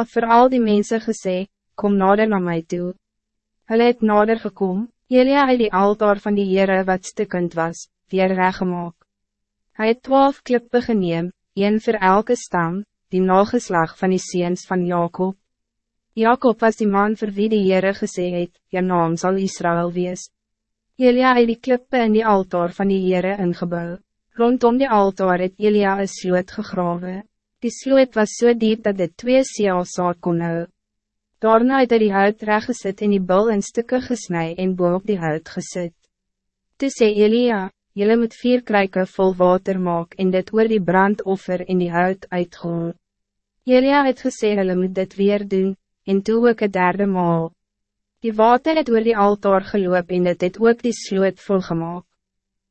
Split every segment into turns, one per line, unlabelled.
had voor al die mensen gesê, kom nader naar mij toe. Hulle het nader gekom, Elia het die altaar van die Heere wat stikkend was, weer reggemaak. Hij het twaalf klippe geneem, een voor elke stam, die nageslag van die seens van Jacob. Jacob was die man voor wie die Heere gesê het, je naam zal Israël wees. Elia het die klippe in die altaar van die Heere ingebouw. Rondom die altaar het Elia een sloot gegrawe. Die sloot was zo so diep dat dit twee seelsaad kon hou. Daarna het hy die hout reggesit en die bil in stukken gesnij en boop die hout gesit. Toe sê Elia, Jylle moet vier kruike vol water maak en dit oor die brandoffer in die hout uitgoor. Elia het gesê hulle moet dit weer doen, en toe ook het derde maal. Die water het oor die altaar geloop en dit het ook die sloot volgemaak.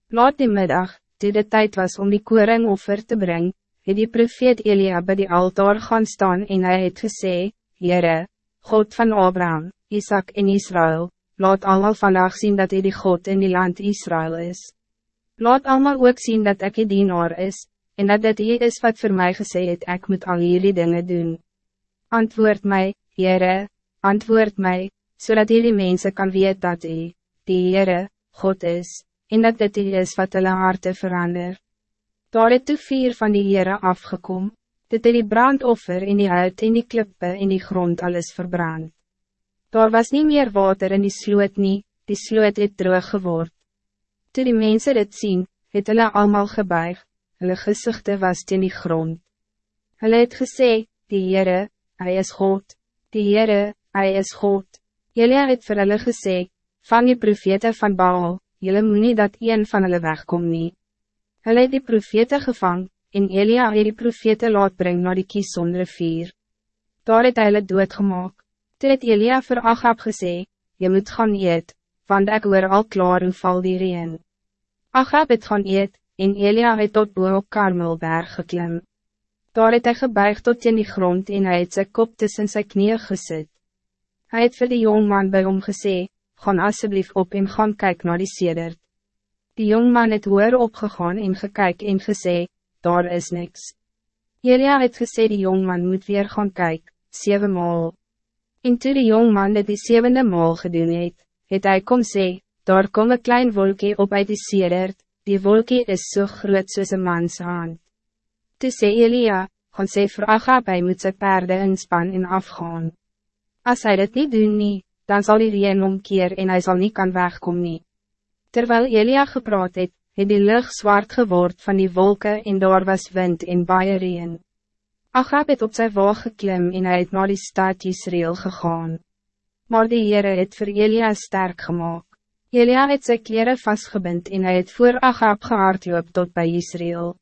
Laat die middag, toe de tijd was om die koringoffer te brengen, het die profeet Elia bij die altaar gaan staan en hij het gesê, Heere, God van Abraham, Isaac en Israël, laat allemaal vandaag zien dat hij die God in die land Israël is. Laat allemaal ook zien dat ik die dienaar is, en dat dit hier is wat voor mij gezegd het, ik moet al jullie dingen doen. Antwoord mij, Heere, antwoord mij, zodat jullie mensen kan weten dat hij, die Heere, God is, en dat dit is wat hulle harte verander. Daar het toe vier van die Heere afgekom, dit het die brandoffer in die huid en die klippe in die grond alles verbrand. Daar was niet meer water in die sloot nie, die sloot het droog geword. Toe die mensen dit zien, het hulle allemaal gebuig, hulle gezichte was in die grond. Hulle het gesê, die Heere, Hij is God, die Heere, Hij is God. Julle het vir hulle gesê, van die profete van Baal, julle moet nie dat een van hulle wegkom nie. Hulle het die profete gevang, en Elia het die profete laat bring na die kiesondere vier. Daar het hy hulle doodgemaak. Toe het Elia vir Agab gesê, je moet gaan eet, want ik hoor al klaar hoe val die reen. Achab het gaan eet, en Elia het tot boe op Karmelberg geklim. Daar het hy gebuig tot in die grond en hy het sy kop tussen sy knieën gesit. Hij het vir die jongman by hom gesê, gaan alsjeblieft op en gaan kyk naar die sedert. Die jongman het hoor opgegaan en gekyk en gesê, daar is niks. Elia het gesê die jongman moet weer gaan kyk, zeven maal. En toe die jongman het die zevende maal gedoen het, het hy kom sê, daar kom een klein wolkie op uit die sedert, die wolkie is zo so groot soos een mans hand. Toe sê Elia, gaan sê vir Agab, hy moet sy perde inspan en afgaan. Als hij dit niet doen nie, dan zal die reen omkeer en hij zal niet kan wegkom nie. Terwijl Elia gepraat het, het die lucht zwart geword van die wolken en daar was wind en baie reen. Agab het op sy waag geklim en hy het naar die stad Israel gegaan maar die Heere het vir Elia sterk gemaakt. Elia het sy kleren vastgebind en hy het voor Agab gehaardloop tot bij Israël.